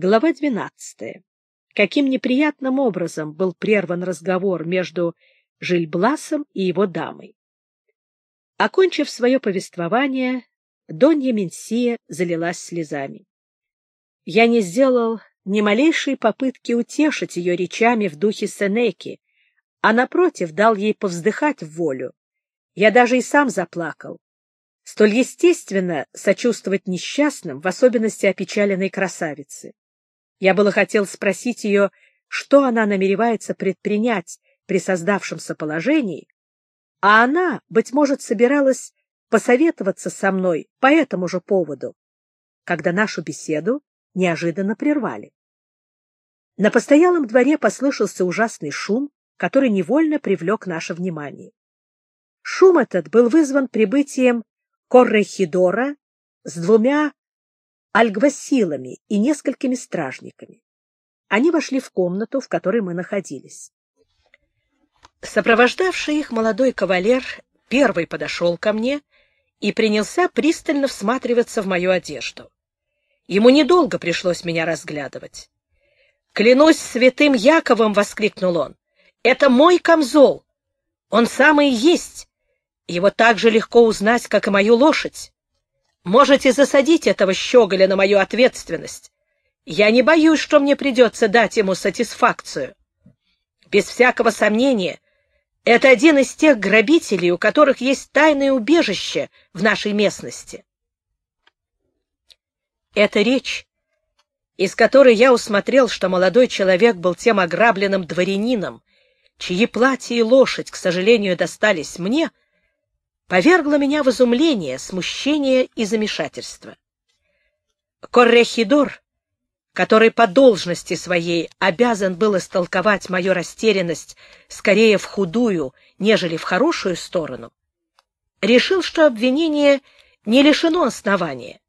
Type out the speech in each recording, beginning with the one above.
Глава 12. Каким неприятным образом был прерван разговор между Жильбласом и его дамой. Окончив свое повествование, Донья Менсия залилась слезами. Я не сделал ни малейшей попытки утешить ее речами в духе Сенеки, а, напротив, дал ей повздыхать в волю. Я даже и сам заплакал. Столь естественно сочувствовать несчастным, в особенности опечаленной красавице. Я было хотел спросить ее, что она намеревается предпринять при создавшемся положении, а она, быть может, собиралась посоветоваться со мной по этому же поводу, когда нашу беседу неожиданно прервали. На постоялом дворе послышался ужасный шум, который невольно привлек наше внимание. Шум этот был вызван прибытием Коррехидора с двумя альгвасилами и несколькими стражниками. Они вошли в комнату, в которой мы находились. Сопровождавший их молодой кавалер первый подошел ко мне и принялся пристально всматриваться в мою одежду. Ему недолго пришлось меня разглядывать. «Клянусь святым Яковом!» — воскликнул он. «Это мой камзол! Он самый есть! Его так же легко узнать, как и мою лошадь. Можете засадить этого щеголя на мою ответственность. Я не боюсь, что мне придется дать ему сатисфакцию. Без всякого сомнения, это один из тех грабителей, у которых есть тайное убежище в нашей местности. Эта речь, из которой я усмотрел, что молодой человек был тем ограбленным дворянином, чьи платья и лошадь, к сожалению, достались мне, повергла меня в изумление, смущение и замешательство. Коррехидор который по должности своей обязан был истолковать мою растерянность скорее в худую, нежели в хорошую сторону, решил, что обвинение не лишено основания.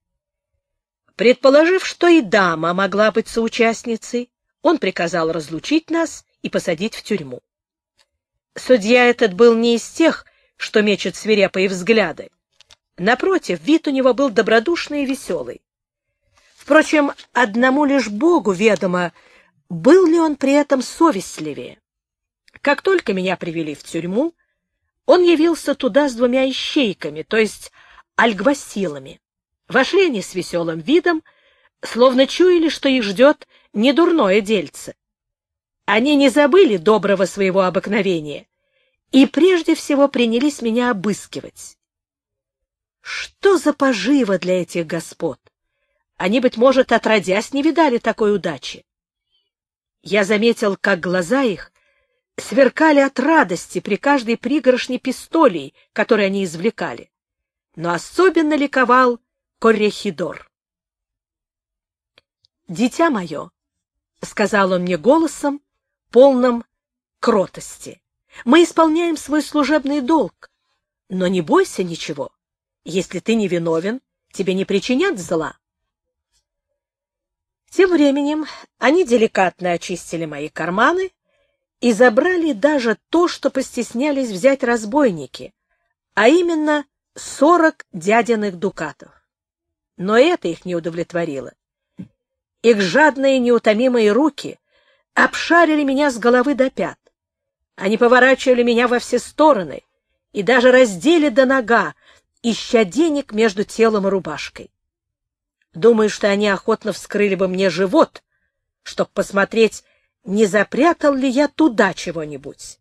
Предположив, что и дама могла быть соучастницей, он приказал разлучить нас и посадить в тюрьму. Судья этот был не из тех, что мечет свирепые взгляды. Напротив, вид у него был добродушный и веселый. Впрочем, одному лишь Богу ведомо, был ли он при этом совестливее. Как только меня привели в тюрьму, он явился туда с двумя ищейками, то есть альгвасилами. Вошли они с веселым видом, словно чуяли, что их ждет недурное дельце. Они не забыли доброго своего обыкновения и прежде всего принялись меня обыскивать. Что за поживо для этих господ? Они, быть может, отродясь не видали такой удачи. Я заметил, как глаза их сверкали от радости при каждой пригоршне пистолей, которые они извлекали. Но особенно ликовал Коррехидор. «Дитя мое», — сказал он мне голосом, полным кротости, — «мы исполняем свой служебный долг, но не бойся ничего. Если ты не виновен, тебе не причинят зла. Тем временем они деликатно очистили мои карманы и забрали даже то, что постеснялись взять разбойники, а именно сорок дядиных дукатов. Но это их не удовлетворило. Их жадные неутомимые руки обшарили меня с головы до пят. Они поворачивали меня во все стороны и даже раздели до нога, ища денег между телом и рубашкой. Думаю, что они охотно вскрыли бы мне живот, чтобы посмотреть, не запрятал ли я туда чего-нибудь.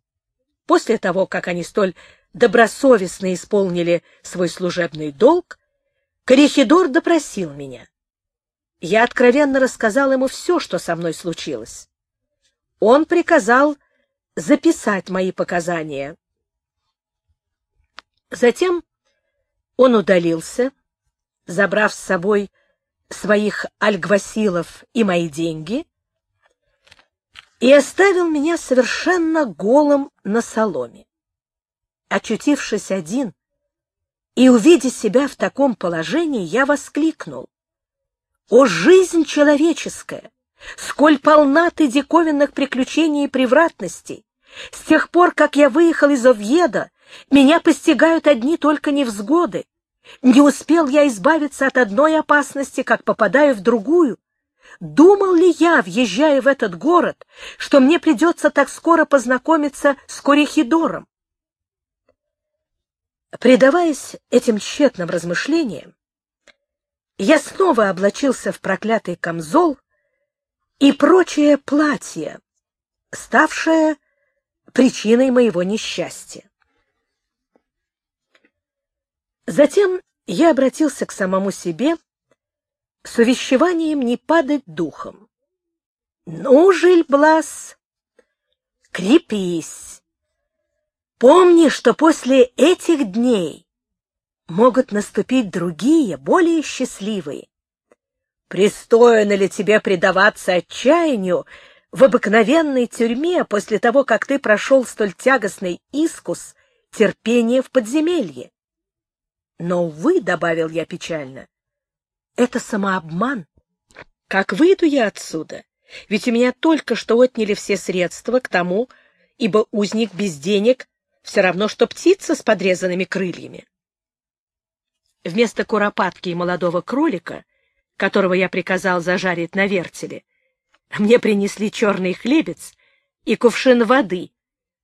После того, как они столь добросовестно исполнили свой служебный долг, Корихидор допросил меня. Я откровенно рассказал ему все, что со мной случилось. Он приказал записать мои показания. Затем он удалился, забрав с собой своих альгвасилов и мои деньги и оставил меня совершенно голым на соломе. Очутившись один и увидя себя в таком положении, я воскликнул. «О, жизнь человеческая! Сколь полна ты диковинных приключений и превратностей! С тех пор, как я выехал из Овьеда, меня постигают одни только невзгоды. Не успел я избавиться от одной опасности, как попадаю в другую. думал ли я, въезжая в этот город, что мне придется так скоро познакомиться с Корихидором? Предаваясь этим тщетным размышлениям, я снова облачился в проклятый камзол и прочее платье, ставшее причиной моего несчастья. Затем я обратился к самому себе с увещеванием не падать духом. «Ну, Жильблас, крепись! Помни, что после этих дней могут наступить другие, более счастливые. Пристойно ли тебе предаваться отчаянию в обыкновенной тюрьме после того, как ты прошел столь тягостный искус терпения в подземелье? Но, увы, — добавил я печально, — это самообман. Как выйду я отсюда? Ведь у меня только что отняли все средства к тому, ибо узник без денег все равно, что птица с подрезанными крыльями. Вместо куропатки и молодого кролика, которого я приказал зажарить на вертеле, мне принесли черный хлебец и кувшин воды,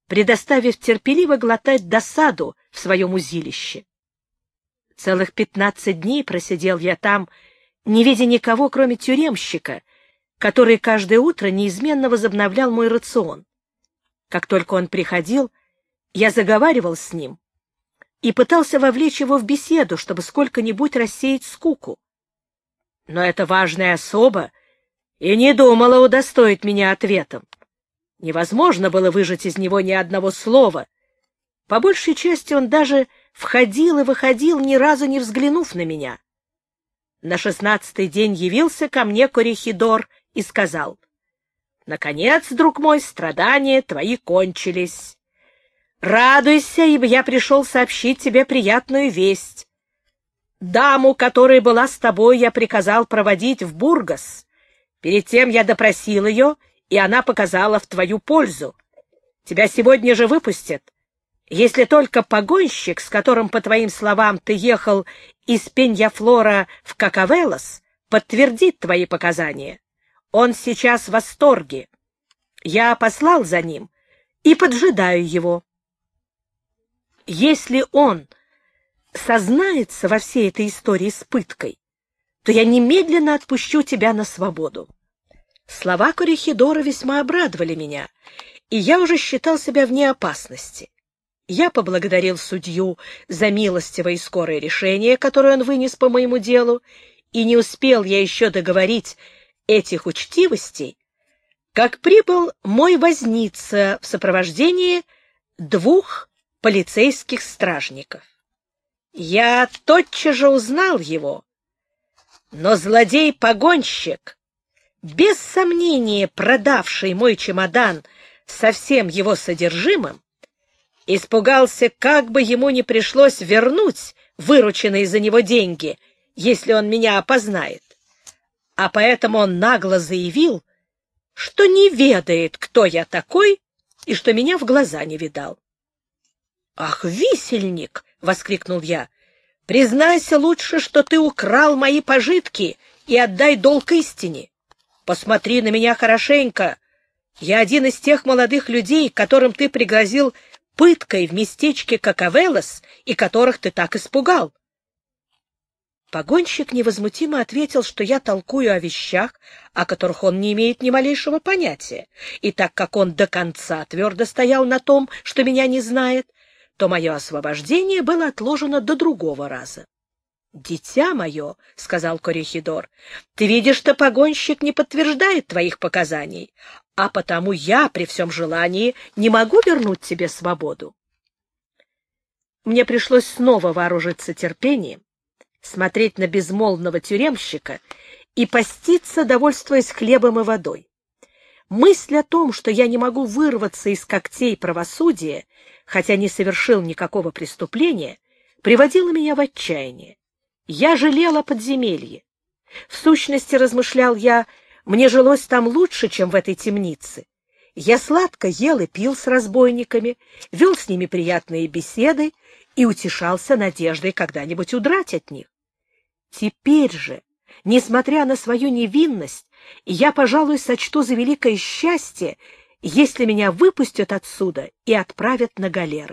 предоставив терпеливо глотать досаду в своем узилище. Целых пятнадцать дней просидел я там, не видя никого, кроме тюремщика, который каждое утро неизменно возобновлял мой рацион. Как только он приходил, я заговаривал с ним и пытался вовлечь его в беседу, чтобы сколько-нибудь рассеять скуку. Но эта важная особа и не думала удостоить меня ответом. Невозможно было выжать из него ни одного слова. По большей части он даже входил и выходил, ни разу не взглянув на меня. На шестнадцатый день явился ко мне Корихидор и сказал, «Наконец, друг мой, страдания твои кончились. Радуйся, ибо я пришел сообщить тебе приятную весть. Даму, которая была с тобой, я приказал проводить в Бургас. Перед тем я допросил ее, и она показала в твою пользу. Тебя сегодня же выпустят, если только погонщик, с которым, по твоим словам, ты ехал из Пеньяфлора в Какавелос, подтвердит твои показания. Он сейчас в восторге. Я послал за ним и поджидаю его. Если он сознается во всей этой истории с пыткой, то я немедленно отпущу тебя на свободу. Слова Корихидора весьма обрадовали меня, и я уже считал себя вне опасности. Я поблагодарил судью за милостивое и скорое решение, которое он вынес по моему делу, и не успел я еще договорить этих учтивостей, как прибыл мой возница в сопровождении двух полицейских стражников. Я тотчас же узнал его, но злодей-погонщик, без сомнения продавший мой чемодан со всем его содержимым, испугался, как бы ему не пришлось вернуть вырученные за него деньги, если он меня опознает. А поэтому он нагло заявил, что не ведает, кто я такой, и что меня в глаза не видал. «Ах, висельник!» — воскликнул я. «Признайся лучше, что ты украл мои пожитки и отдай долг истине. Посмотри на меня хорошенько. Я один из тех молодых людей, которым ты пригрозил пыткой в местечке Какавелос и которых ты так испугал». Погонщик невозмутимо ответил, что я толкую о вещах, о которых он не имеет ни малейшего понятия, и так как он до конца твердо стоял на том, что меня не знает, то мое освобождение было отложено до другого раза. — Дитя мое, — сказал Корихидор, — ты видишь, что погонщик не подтверждает твоих показаний, а потому я, при всем желании, не могу вернуть тебе свободу. Мне пришлось снова вооружиться терпением, смотреть на безмолвного тюремщика и поститься, довольствуясь хлебом и водой. Мысль о том, что я не могу вырваться из когтей правосудия, хотя не совершил никакого преступления, приводила меня в отчаяние. Я жалела подземелье. В сущности, размышлял я, мне жилось там лучше, чем в этой темнице. Я сладко ел и пил с разбойниками, вел с ними приятные беседы и утешался надеждой когда-нибудь удрать от них. Теперь же, несмотря на свою невинность, я, пожалуй, сочту за великое счастье, если меня выпустят отсюда и отправят на галеры.